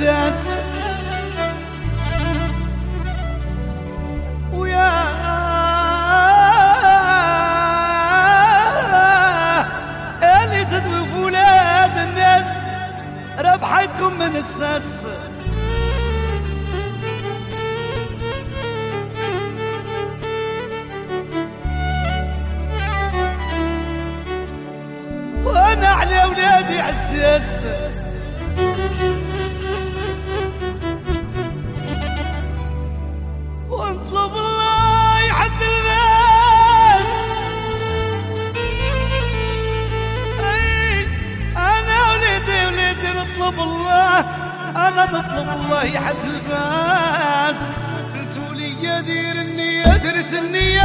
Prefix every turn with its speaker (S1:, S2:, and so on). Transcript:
S1: الاساس ويا اللي تدوي في الناس ربحتكم من الساس. وأنا على ولادي عساس النية دير النية درت النية